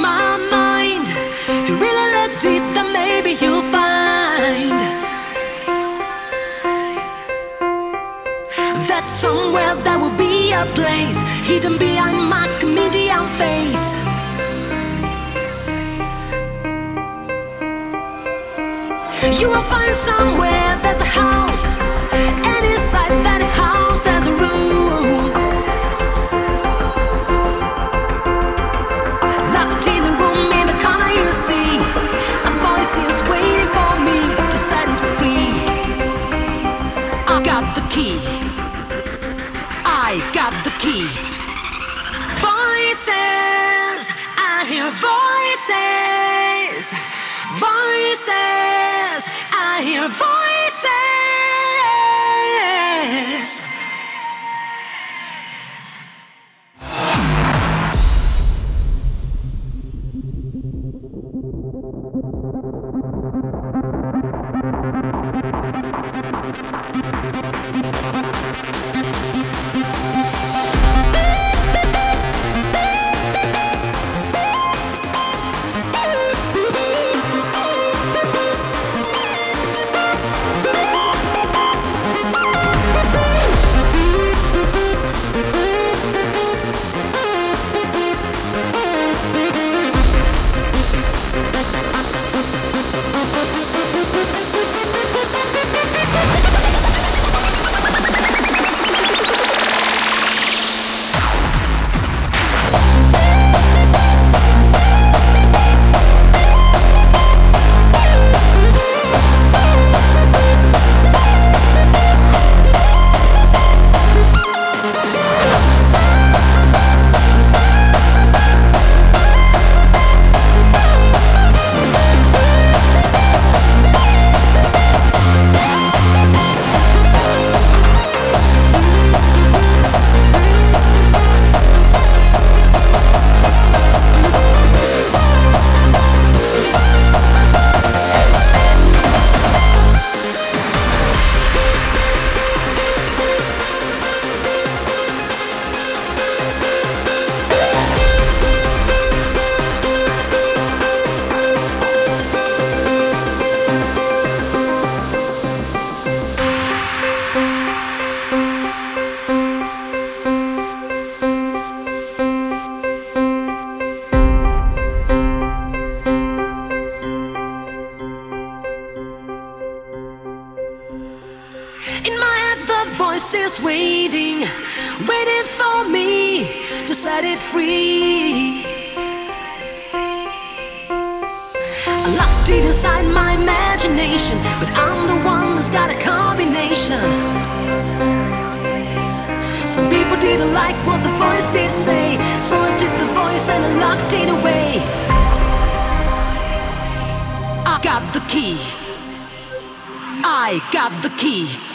My mind? If you really look deep, then maybe you'll find that somewhere there will be a place hidden behind my comedian face. You will find somewhere got the key. Voices, I hear voices. Voices, I hear voices. Thank you. The voice is waiting, waiting for me to set it free. Locked inside my imagination, but I'm the one who's got a combination. Some people didn't like what the voice did say, so I took the voice and I locked it away. I got the key. I got the key. Voices,